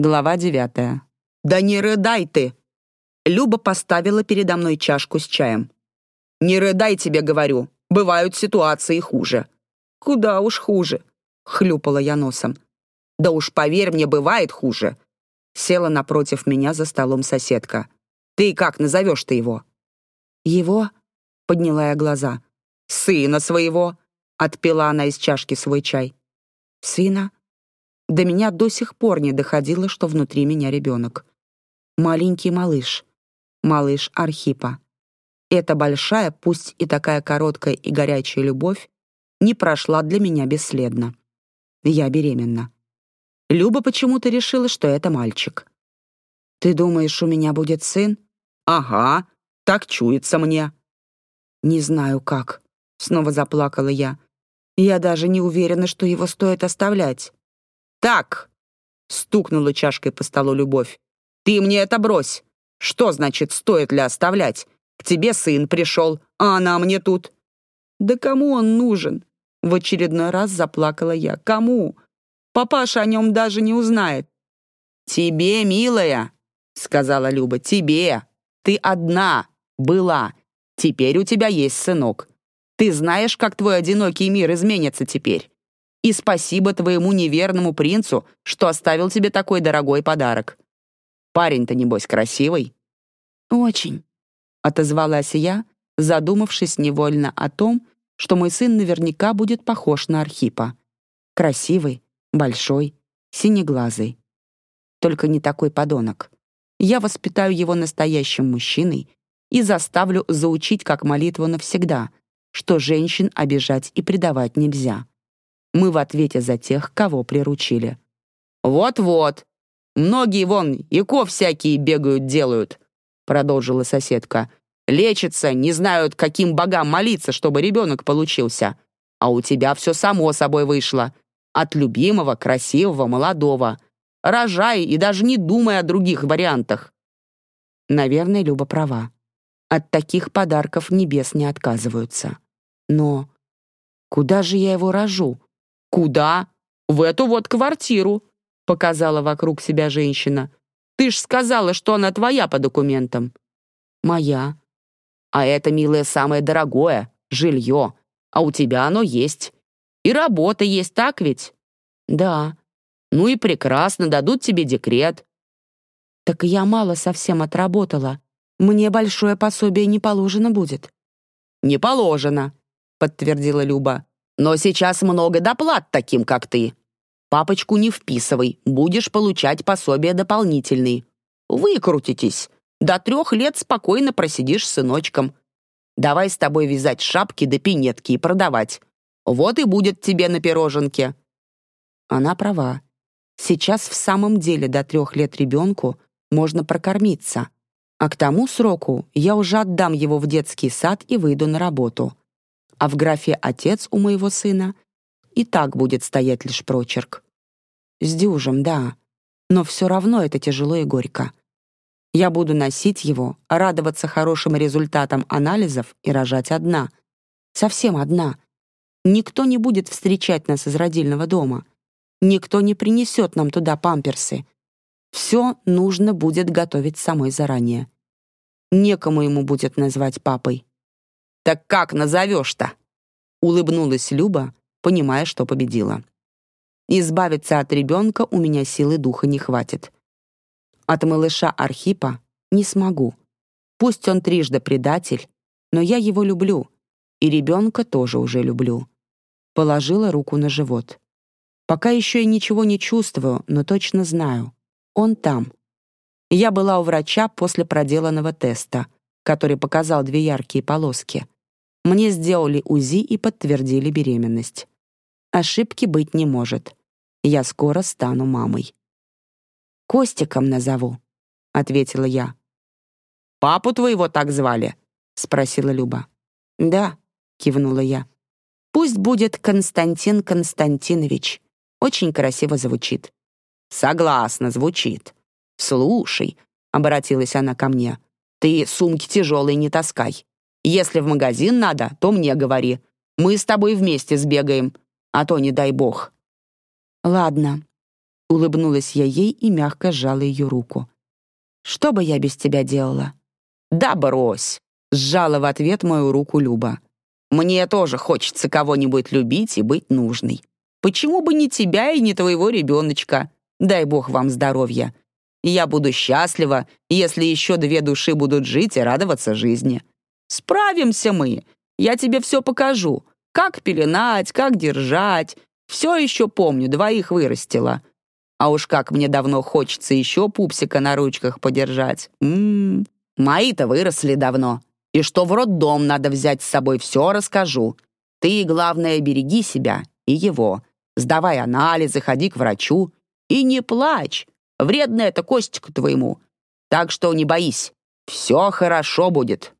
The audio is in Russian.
Глава девятая. «Да не рыдай ты!» Люба поставила передо мной чашку с чаем. «Не рыдай, тебе говорю. Бывают ситуации хуже». «Куда уж хуже», — хлюпала я носом. «Да уж поверь мне, бывает хуже». Села напротив меня за столом соседка. «Ты как назовешь ты его?» «Его?» — подняла я глаза. «Сына своего!» — отпила она из чашки свой чай. «Сына?» До меня до сих пор не доходило, что внутри меня ребенок. Маленький малыш. Малыш Архипа. Эта большая, пусть и такая короткая и горячая любовь, не прошла для меня бесследно. Я беременна. Люба почему-то решила, что это мальчик. «Ты думаешь, у меня будет сын?» «Ага, так чуется мне». «Не знаю, как», — снова заплакала я. «Я даже не уверена, что его стоит оставлять». «Так!» — стукнула чашкой по столу Любовь. «Ты мне это брось! Что значит стоит ли оставлять? К тебе сын пришел, а она мне тут». «Да кому он нужен?» В очередной раз заплакала я. «Кому? Папаша о нем даже не узнает». «Тебе, милая!» — сказала Люба. «Тебе! Ты одна была. Теперь у тебя есть сынок. Ты знаешь, как твой одинокий мир изменится теперь. И спасибо твоему неверному принцу, что оставил тебе такой дорогой подарок. Парень-то, небось, красивый?» «Очень», — отозвалась я, задумавшись невольно о том, что мой сын наверняка будет похож на Архипа. Красивый, большой, синеглазый. Только не такой подонок. Я воспитаю его настоящим мужчиной и заставлю заучить как молитву навсегда, что женщин обижать и предавать нельзя. Мы в ответе за тех, кого приручили. «Вот-вот. Многие вон ико всякие бегают, делают», продолжила соседка. «Лечатся, не знают, каким богам молиться, чтобы ребенок получился. А у тебя все само собой вышло. От любимого, красивого, молодого. Рожай и даже не думай о других вариантах». Наверное, Люба права. От таких подарков небес не отказываются. Но куда же я его рожу? «Куда? В эту вот квартиру», — показала вокруг себя женщина. «Ты ж сказала, что она твоя по документам». «Моя». «А это, милое, самое дорогое — жилье. А у тебя оно есть. И работа есть, так ведь?» «Да». «Ну и прекрасно, дадут тебе декрет». «Так я мало совсем отработала. Мне большое пособие не положено будет». «Не положено», — подтвердила Люба. Но сейчас много доплат таким, как ты. Папочку не вписывай, будешь получать пособие дополнительный. Выкрутитесь. До трех лет спокойно просидишь с сыночком. Давай с тобой вязать шапки до да пинетки и продавать. Вот и будет тебе на пироженке». Она права. Сейчас в самом деле до трех лет ребенку можно прокормиться. А к тому сроку я уже отдам его в детский сад и выйду на работу а в графе «отец» у моего сына и так будет стоять лишь прочерк. С дюжем, да, но все равно это тяжело и горько. Я буду носить его, радоваться хорошим результатам анализов и рожать одна. Совсем одна. Никто не будет встречать нас из родильного дома. Никто не принесет нам туда памперсы. Все нужно будет готовить самой заранее. Некому ему будет назвать папой. «Так как назовешь-то?» Улыбнулась Люба, понимая, что победила. Избавиться от ребенка у меня силы духа не хватит. От малыша Архипа не смогу. Пусть он трижды предатель, но я его люблю, и ребенка тоже уже люблю. Положила руку на живот. Пока еще я ничего не чувствую, но точно знаю. Он там. Я была у врача после проделанного теста, который показал две яркие полоски. Мне сделали УЗИ и подтвердили беременность. Ошибки быть не может. Я скоро стану мамой. «Костиком назову», — ответила я. «Папу твоего так звали?» — спросила Люба. «Да», — кивнула я. «Пусть будет Константин Константинович. Очень красиво звучит». «Согласна, звучит. Слушай», — обратилась она ко мне, «ты сумки тяжелые не таскай. Если в магазин надо, то мне говори. Мы с тобой вместе сбегаем. А то не дай бог». «Ладно». Улыбнулась я ей и мягко сжала ее руку. «Что бы я без тебя делала?» «Да брось!» — сжала в ответ мою руку Люба. «Мне тоже хочется кого-нибудь любить и быть нужной. Почему бы не тебя и не твоего ребеночка? Дай бог вам здоровья. Я буду счастлива, если еще две души будут жить и радоваться жизни. Справимся мы. Я тебе все покажу. Как пеленать, как держать. Все еще помню, двоих вырастила. А уж как мне давно хочется еще пупсика на ручках подержать. Ммм, мои-то выросли давно. И что в роддом надо взять с собой, все расскажу. Ты, главное, береги себя и его. Сдавай анализы, ходи к врачу. И не плачь. Вредно это Костику твоему. Так что не боись. Все хорошо будет.